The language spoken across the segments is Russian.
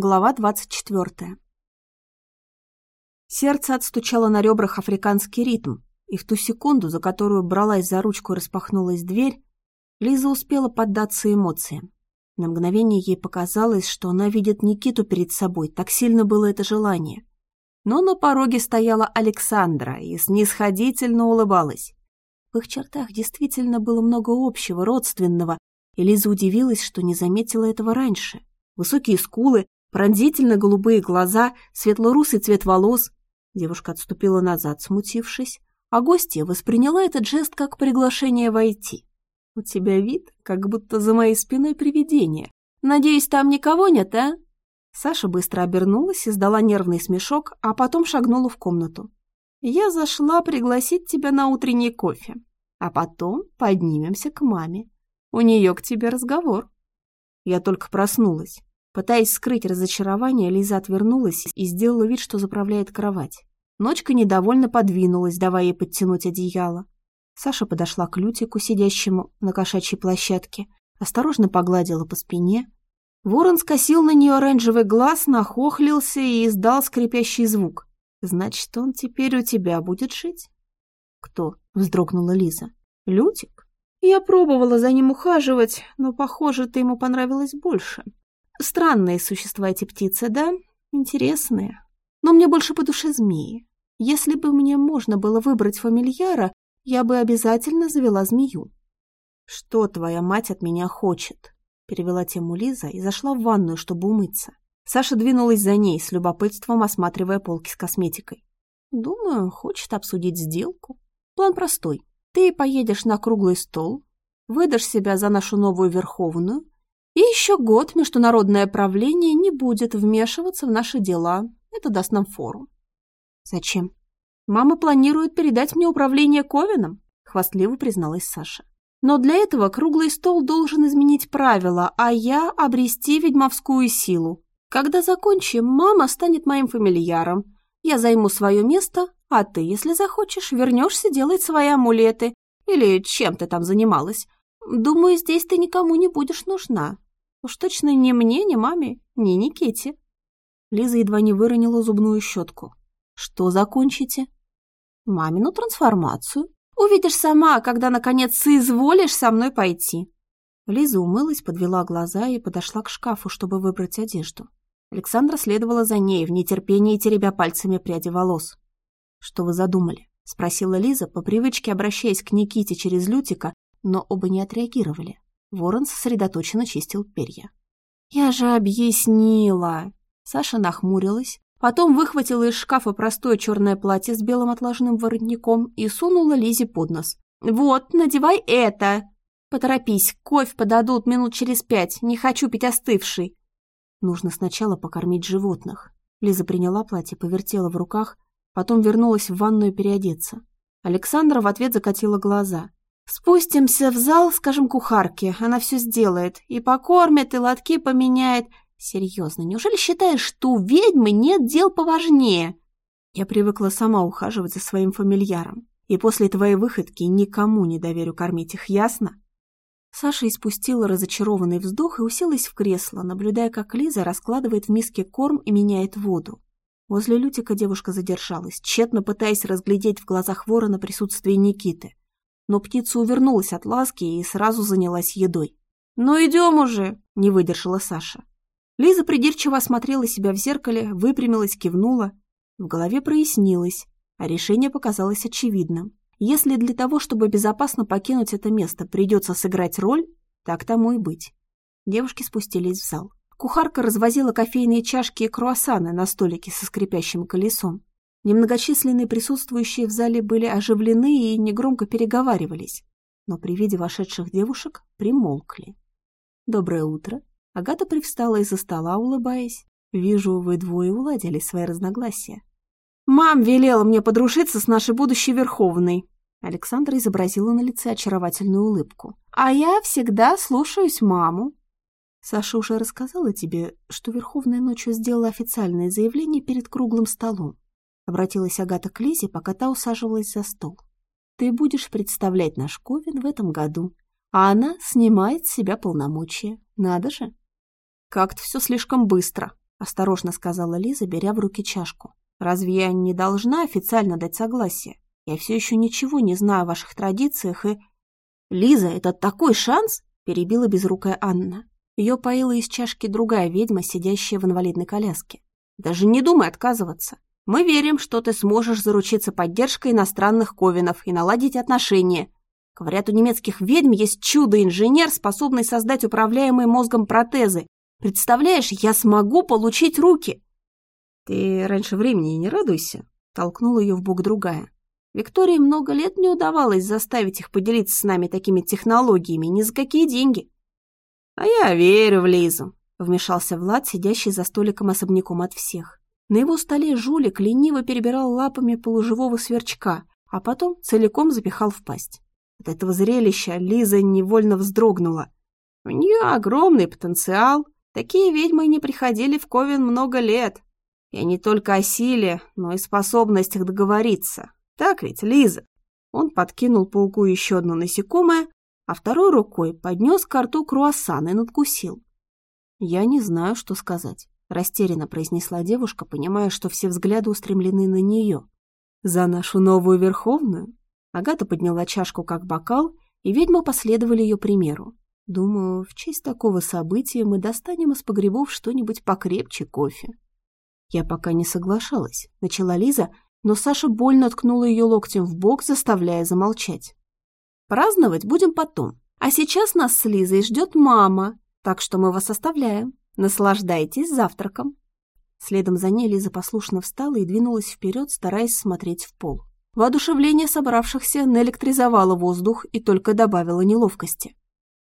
Глава 24. Сердце отстучало на ребрах африканский ритм, и в ту секунду, за которую бралась за ручку и распахнулась дверь, Лиза успела поддаться эмоциям. На мгновение ей показалось, что она видит Никиту перед собой, так сильно было это желание. Но на пороге стояла Александра и снисходительно улыбалась. В их чертах действительно было много общего, родственного, и Лиза удивилась, что не заметила этого раньше. Высокие скулы, Пронзительно голубые глаза, светло-русый цвет волос. Девушка отступила назад, смутившись, а гостья восприняла этот жест как приглашение войти. «У тебя вид, как будто за моей спиной привидение. Надеюсь, там никого нет, а?» Саша быстро обернулась и сдала нервный смешок, а потом шагнула в комнату. «Я зашла пригласить тебя на утренний кофе, а потом поднимемся к маме. У нее к тебе разговор». Я только проснулась. Пытаясь скрыть разочарование, Лиза отвернулась и сделала вид, что заправляет кровать. Ночка недовольно подвинулась, давая ей подтянуть одеяло. Саша подошла к Лютику, сидящему на кошачьей площадке, осторожно погладила по спине. Ворон скосил на нее оранжевый глаз, нахохлился и издал скрипящий звук. «Значит, он теперь у тебя будет жить?» «Кто?» — вздрогнула Лиза. «Лютик? Я пробовала за ним ухаживать, но, похоже, ты ему понравилось больше. Странные существа эти птицы, да? Интересные. Но мне больше по душе змеи. Если бы мне можно было выбрать фамильяра, я бы обязательно завела змею. «Что твоя мать от меня хочет?» Перевела тему Лиза и зашла в ванную, чтобы умыться. Саша двинулась за ней, с любопытством осматривая полки с косметикой. «Думаю, хочет обсудить сделку. План простой. Ты поедешь на круглый стол, выдашь себя за нашу новую Верховную, и еще год международное правление не будет вмешиваться в наши дела. Это даст нам фору. Зачем? Мама планирует передать мне управление Ковином, хвастливо призналась Саша. Но для этого круглый стол должен изменить правила, а я обрести ведьмовскую силу. Когда закончим, мама станет моим фамильяром. Я займу свое место, а ты, если захочешь, вернешься делать свои амулеты. Или чем ты там занималась. Думаю, здесь ты никому не будешь нужна. Уж точно ни мне, ни маме, ни Никите. Лиза едва не выронила зубную щетку. Что закончите? Мамину трансформацию. Увидишь сама, когда, наконец, соизволишь со мной пойти. Лиза умылась, подвела глаза и подошла к шкафу, чтобы выбрать одежду. Александра следовала за ней, в нетерпении теребя пальцами пряди волос. «Что вы задумали?» — спросила Лиза, по привычке обращаясь к Никите через Лютика, но оба не отреагировали. Ворон сосредоточенно чистил перья. «Я же объяснила!» Саша нахмурилась, потом выхватила из шкафа простое черное платье с белым отложенным воротником и сунула Лизе под нос. «Вот, надевай это!» «Поторопись, кофе подадут минут через пять, не хочу пить остывший!» Нужно сначала покормить животных. Лиза приняла платье, повертела в руках, потом вернулась в ванную переодеться. Александра в ответ закатила глаза. Спустимся в зал, скажем кухарке, она все сделает. И покормит, и лотки поменяет. Серьезно, неужели считаешь, что у ведьмы нет дел поважнее? Я привыкла сама ухаживать за своим фамильяром. И после твоей выходки никому не доверю кормить их, ясно? Саша испустила разочарованный вздох и уселась в кресло, наблюдая, как Лиза раскладывает в миске корм и меняет воду. Возле Лютика девушка задержалась, тщетно пытаясь разглядеть в глазах ворона присутствие Никиты но птица увернулась от ласки и сразу занялась едой. «Ну идем уже!» – не выдержала Саша. Лиза придирчиво осмотрела себя в зеркале, выпрямилась, кивнула. В голове прояснилось, а решение показалось очевидным. Если для того, чтобы безопасно покинуть это место, придется сыграть роль, так тому и быть. Девушки спустились в зал. Кухарка развозила кофейные чашки и круассаны на столике со скрипящим колесом. Немногочисленные присутствующие в зале были оживлены и негромко переговаривались, но при виде вошедших девушек примолкли. «Доброе утро!» Агата привстала из-за стола, улыбаясь. «Вижу, вы двое уладили свои разногласия». «Мам велела мне подружиться с нашей будущей Верховной!» Александра изобразила на лице очаровательную улыбку. «А я всегда слушаюсь маму». Саша уже рассказала тебе, что Верховная ночью сделала официальное заявление перед круглым столом. Обратилась Агата к Лизе, пока та усаживалась за стол. «Ты будешь представлять наш Ковен в этом году, а она снимает с себя полномочия. Надо же!» «Как-то все слишком быстро», — осторожно сказала Лиза, беря в руки чашку. «Разве я не должна официально дать согласие? Я все еще ничего не знаю о ваших традициях и...» «Лиза, это такой шанс!» — перебила безрукая Анна. Ее поила из чашки другая ведьма, сидящая в инвалидной коляске. «Даже не думай отказываться. Мы верим, что ты сможешь заручиться поддержкой иностранных ковинов и наладить отношения. Говорят, у немецких ведьм есть чудо-инженер, способный создать управляемые мозгом протезы, Представляешь, я смогу получить руки!» «Ты раньше времени не радуйся», — толкнула ее в бок другая. «Виктории много лет не удавалось заставить их поделиться с нами такими технологиями ни за какие деньги». «А я верю в Лизу», — вмешался Влад, сидящий за столиком особняком от всех. На его столе жулик лениво перебирал лапами полуживого сверчка, а потом целиком запихал в пасть. От этого зрелища Лиза невольно вздрогнула. У нее огромный потенциал, Такие ведьмы не приходили в Ковен много лет. И не только о силе, но и способностях договориться. Так ведь, Лиза?» Он подкинул пауку еще одно насекомое, а второй рукой поднес к рту круассан и надкусил. «Я не знаю, что сказать», — растерянно произнесла девушка, понимая, что все взгляды устремлены на нее. «За нашу новую Верховную?» Агата подняла чашку как бокал, и ведьмы последовали ее примеру. Думаю, в честь такого события мы достанем из погребов что-нибудь покрепче кофе. Я пока не соглашалась, начала Лиза, но Саша больно ткнула ее локтем в бок, заставляя замолчать. Праздновать будем потом. А сейчас нас с Лизой ждет мама, так что мы вас оставляем. Наслаждайтесь завтраком. Следом за ней Лиза послушно встала и двинулась вперед, стараясь смотреть в пол. Воодушевление собравшихся наэлектризовало воздух и только добавило неловкости.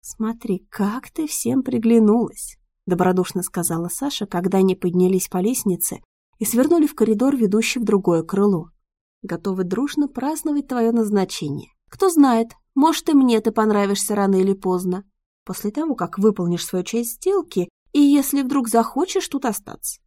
«Смотри, как ты всем приглянулась!» — добродушно сказала Саша, когда они поднялись по лестнице и свернули в коридор, ведущий в другое крыло. «Готовы дружно праздновать твое назначение. Кто знает, может, и мне ты понравишься рано или поздно, после того, как выполнишь свою часть сделки и если вдруг захочешь тут остаться».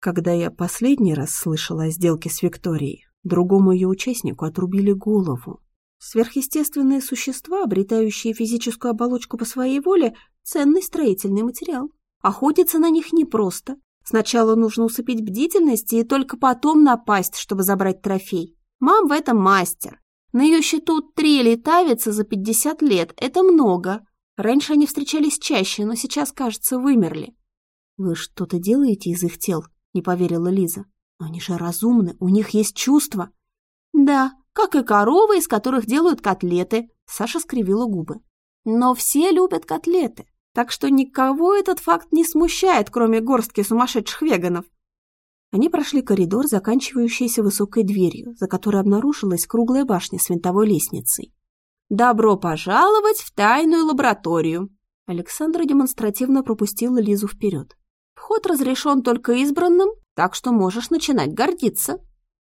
Когда я последний раз слышала о сделке с Викторией, другому ее участнику отрубили голову. Сверхъестественные существа, обретающие физическую оболочку по своей воле, ценный строительный материал. Охотиться на них непросто. Сначала нужно усыпить бдительность и только потом напасть, чтобы забрать трофей. Мам в этом мастер. На ее счету три летавицы за 50 лет. Это много. Раньше они встречались чаще, но сейчас, кажется, вымерли. «Вы что-то делаете из их тел?» — не поверила Лиза. «Но они же разумны, у них есть чувства». «Да, как и коровы, из которых делают котлеты. Саша скривила губы. Но все любят котлеты, так что никого этот факт не смущает, кроме горстки сумасшедших веганов. Они прошли коридор, заканчивающийся высокой дверью, за которой обнаружилась круглая башня с винтовой лестницей. «Добро пожаловать в тайную лабораторию!» Александра демонстративно пропустила Лизу вперед. «Вход разрешен только избранным, так что можешь начинать гордиться».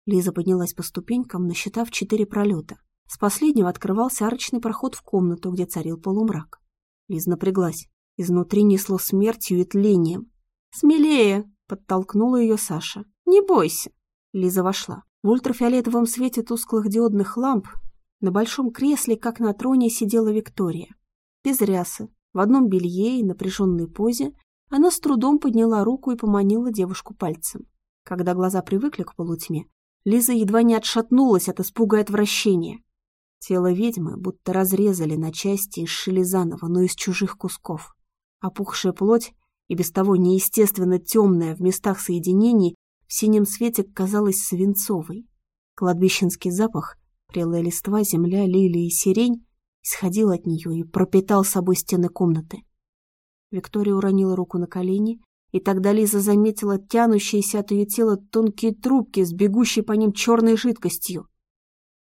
Лиза поднялась по ступенькам, насчитав четыре пролета. С последнего открывался арочный проход в комнату, где царил полумрак. Лиза напряглась. Изнутри несло смертью и тлением. «Смелее!» — подтолкнула ее Саша. «Не бойся!» Лиза вошла. В ультрафиолетовом свете тусклых диодных ламп на большом кресле, как на троне, сидела Виктория. Без рясы, в одном белье и напряженной позе, она с трудом подняла руку и поманила девушку пальцем. Когда глаза привыкли к полутьме, Лиза едва не отшатнулась от испуга и отвращения. Тело ведьмы будто разрезали на части и сшили заново, но из чужих кусков. Опухшая плоть и без того неестественно темная в местах соединений в синем свете казалась свинцовой. Кладбищенский запах, прелая листва, земля, лилии и сирень исходил от нее и пропитал собой стены комнаты. Виктория уронила руку на колени и тогда Лиза заметила тянущиеся от ее тела тонкие трубки с бегущей по ним черной жидкостью.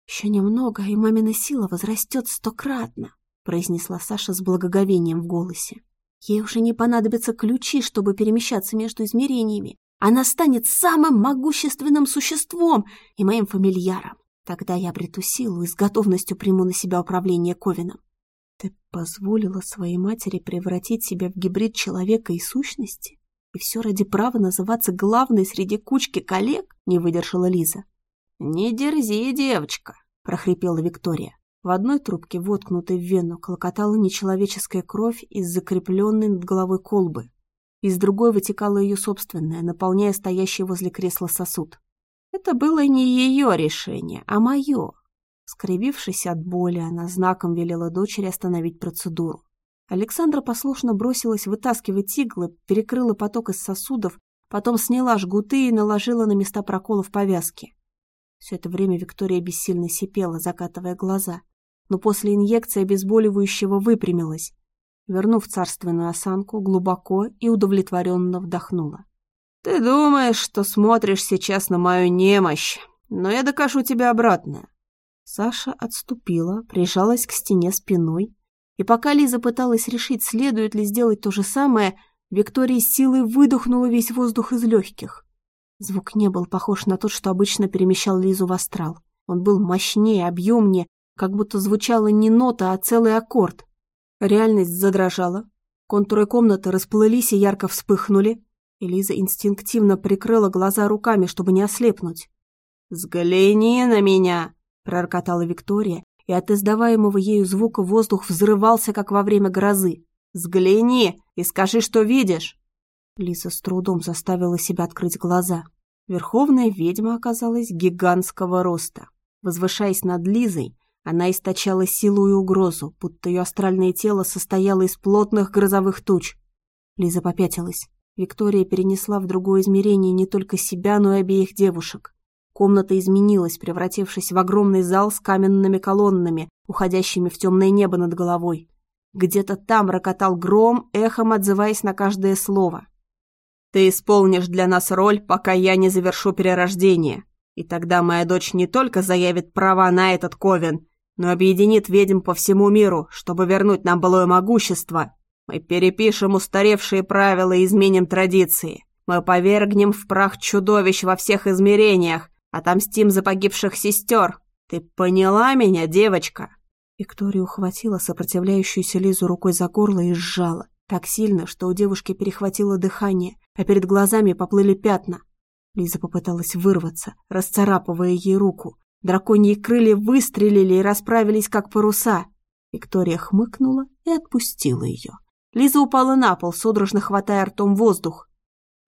«Еще немного, и мамина сила возрастет стократно», — произнесла Саша с благоговением в голосе. «Ей уже не понадобятся ключи, чтобы перемещаться между измерениями. Она станет самым могущественным существом и моим фамильяром. Тогда я обрету силу и с готовностью приму на себя управление Ковином. Ты позволила своей матери превратить себя в гибрид человека и сущности? И все ради права называться главной среди кучки коллег, не выдержала Лиза. «Не дерзи, девочка!» — прохрипела Виктория. В одной трубке, воткнутой в вену, клокотала нечеловеческая кровь из закрепленной над головой колбы. Из другой вытекало ее собственное, наполняя стоящий возле кресла сосуд. Это было не ее решение, а мое. Скривившись от боли, она знаком велела дочери остановить процедуру. Александра послушно бросилась вытаскивать иглы, перекрыла поток из сосудов, потом сняла жгуты и наложила на места проколов повязки. Все это время Виктория бессильно сипела, закатывая глаза, но после инъекции обезболивающего выпрямилась. Вернув царственную осанку, глубоко и удовлетворенно вдохнула. «Ты думаешь, что смотришь сейчас на мою немощь, но я докажу тебе обратное». Саша отступила, прижалась к стене спиной, и пока Лиза пыталась решить, следует ли сделать то же самое, Виктория силой выдохнула весь воздух из легких. Звук не был похож на тот, что обычно перемещал Лизу в астрал. Он был мощнее, объемнее, как будто звучала не нота, а целый аккорд. Реальность задрожала. Контуры комнаты расплылись и ярко вспыхнули. И Лиза инстинктивно прикрыла глаза руками, чтобы не ослепнуть. «Взгляни на меня!» — пророкотала Виктория, и от издаваемого ею звука воздух взрывался, как во время грозы. «Взгляни и скажи, что видишь!» Лиза с трудом заставила себя открыть глаза. Верховная ведьма оказалась гигантского роста. Возвышаясь над Лизой, она источала силу и угрозу, будто ее астральное тело состояло из плотных грозовых туч. Лиза попятилась. Виктория перенесла в другое измерение не только себя, но и обеих девушек. Комната изменилась, превратившись в огромный зал с каменными колоннами, уходящими в темное небо над головой. Где-то там рокотал гром, эхом отзываясь на каждое слово. «Ты исполнишь для нас роль, пока я не завершу перерождение. И тогда моя дочь не только заявит права на этот ковен, но объединит ведьм по всему миру, чтобы вернуть нам былое могущество. Мы перепишем устаревшие правила и изменим традиции. Мы повергнем в прах чудовищ во всех измерениях, отомстим за погибших сестер. Ты поняла меня, девочка?» Виктория ухватила сопротивляющуюся Лизу рукой за горло и сжала. Так сильно, что у девушки перехватило дыхание, а перед глазами поплыли пятна. Лиза попыталась вырваться, расцарапывая ей руку. Драконьи крылья выстрелили и расправились, как паруса. Виктория хмыкнула и отпустила ее. Лиза упала на пол, судорожно хватая ртом воздух.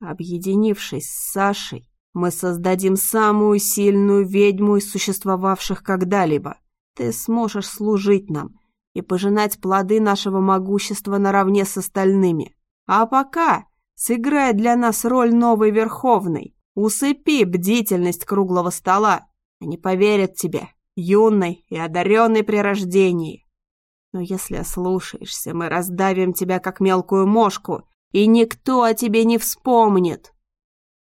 Объединившись с Сашей, мы создадим самую сильную ведьму из существовавших когда-либо. Ты сможешь служить нам и пожинать плоды нашего могущества наравне с остальными. А пока сыграй для нас роль новой Верховной. Усыпи бдительность круглого стола. Они поверят тебе, юной и одаренной при рождении. Но если ослушаешься, мы раздавим тебя, как мелкую мошку, и никто о тебе не вспомнит.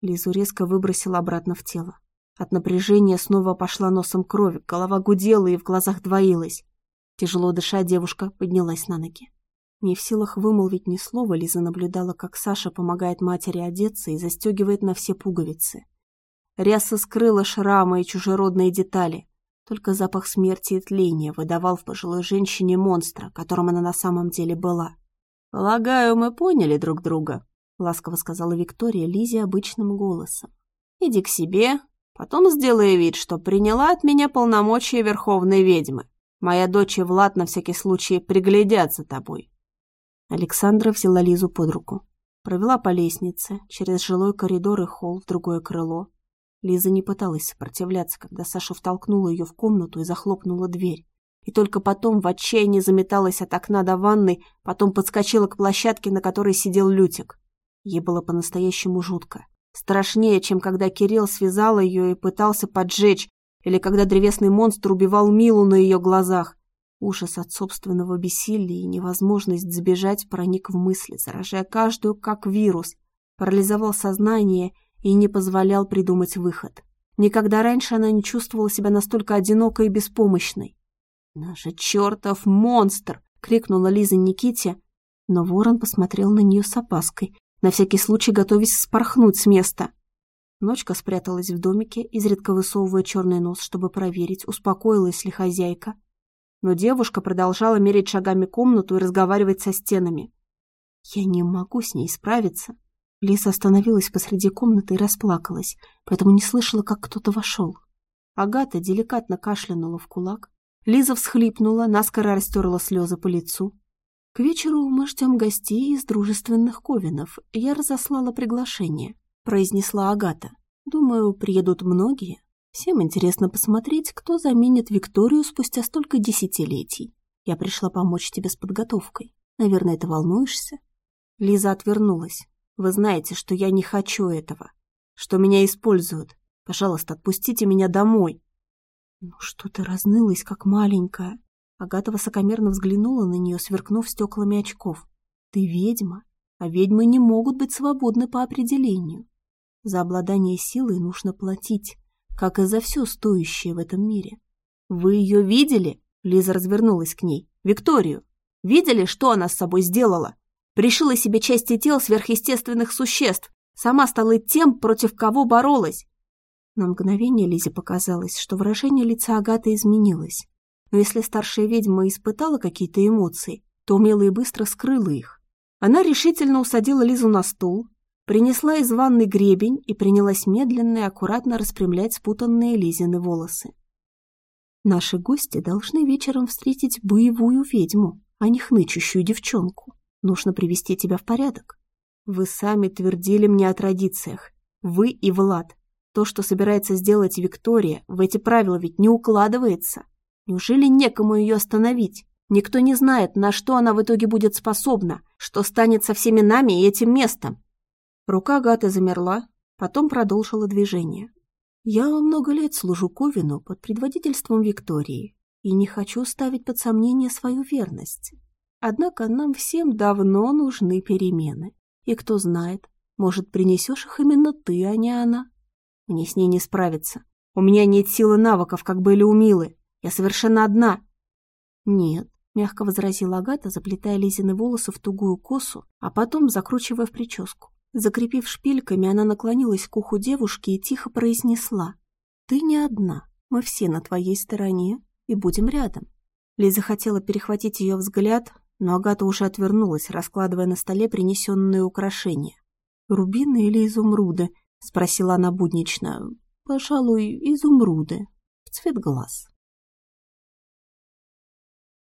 Лизу резко выбросила обратно в тело. От напряжения снова пошла носом кровь, голова гудела и в глазах двоилась. Тяжело дыша, девушка поднялась на ноги. Не в силах вымолвить ни слова, Лиза наблюдала, как Саша помогает матери одеться и застегивает на все пуговицы. Ряса скрыла шрамы и чужеродные детали. Только запах смерти и тления выдавал в пожилой женщине монстра, которым она на самом деле была. «Полагаю, мы поняли друг друга», — ласково сказала Виктория Лизе обычным голосом. «Иди к себе, Потом сделай вид, что приняла от меня полномочия верховной ведьмы. Моя дочь и Влад на всякий случай приглядят за тобой». Александра взяла Лизу под руку. Провела по лестнице, через жилой коридор и холл в другое крыло. Лиза не пыталась сопротивляться, когда Саша втолкнула ее в комнату и захлопнула дверь. И только потом в отчаянии заметалась от окна до ванной, потом подскочила к площадке, на которой сидел Лютик. Ей было по-настоящему жутко. Страшнее, чем когда Кирилл связал ее и пытался поджечь, или когда древесный монстр убивал Милу на ее глазах. Ужас от собственного бессилия и невозможность сбежать проник в мысли, заражая каждую как вирус, парализовал сознание и не позволял придумать выход. Никогда раньше она не чувствовала себя настолько одинокой и беспомощной. «Наш чертов монстр!» — крикнула Лиза Никите, но ворон посмотрел на нее с опаской, на всякий случай готовясь спорхнуть с места. Ночка спряталась в домике, изредка высовывая черный нос, чтобы проверить, успокоилась ли хозяйка. Но девушка продолжала мерить шагами комнату и разговаривать со стенами. «Я не могу с ней справиться». Лиса остановилась посреди комнаты и расплакалась, поэтому не слышала, как кто-то вошел. Агата деликатно кашлянула в кулак. Лиза всхлипнула, наскоро растерла слезы по лицу. К вечеру мы ждем гостей из дружественных ковинов. Я разослала приглашение, произнесла Агата. Думаю, приедут многие. Всем интересно посмотреть, кто заменит Викторию спустя столько десятилетий. Я пришла помочь тебе с подготовкой. Наверное, ты волнуешься?» Лиза отвернулась. «Вы знаете, что я не хочу этого. Что меня используют. Пожалуйста, отпустите меня домой». «Ну что ты разнылась, как маленькая?» Агата высокомерно взглянула на нее, сверкнув стеклами очков. «Ты ведьма, а ведьмы не могут быть свободны по определению. За обладание силой нужно платить, как и за все стоящее в этом мире. Вы ее видели?» Лиза развернулась к ней. «Викторию! Видели, что она с собой сделала? Пришила себе части тел сверхъестественных существ. Сама стала тем, против кого боролась. На мгновение Лизе показалось, что выражение лица Агаты изменилось. Но если старшая ведьма испытала какие-то эмоции, то умело и быстро скрыла их. Она решительно усадила Лизу на стул, принесла из ванны гребень и принялась медленно и аккуратно распрямлять спутанные Лизины волосы. Наши гости должны вечером встретить боевую ведьму, а не хнычущую девчонку. Нужно привести тебя в порядок. Вы сами твердили мне о традициях. Вы и Влад. То, что собирается сделать Виктория, в эти правила ведь не укладывается. Неужели некому ее остановить? Никто не знает, на что она в итоге будет способна, что станет со всеми нами и этим местом. Рука Гаты замерла, потом продолжила движение. Я много лет служу Ковину под предводительством Виктории и не хочу ставить под сомнение свою верность. Однако нам всем давно нужны перемены. И кто знает, может, принесешь их именно ты, а не она. Мне с ней не справиться. У меня нет силы навыков, как были у Милы. Я совершенно одна. Нет, мягко возразила Агата, заплетая Лизины волосы в тугую косу, а потом закручивая в прическу. Закрепив шпильками, она наклонилась к уху девушки и тихо произнесла. «Ты не одна. Мы все на твоей стороне и будем рядом». Лиза хотела перехватить ее взгляд, но Агата уже отвернулась, раскладывая на столе принесенные украшения. «Рубины или изумруды?» — спросила она буднично. «Пожалуй, изумруды. В цвет глаз».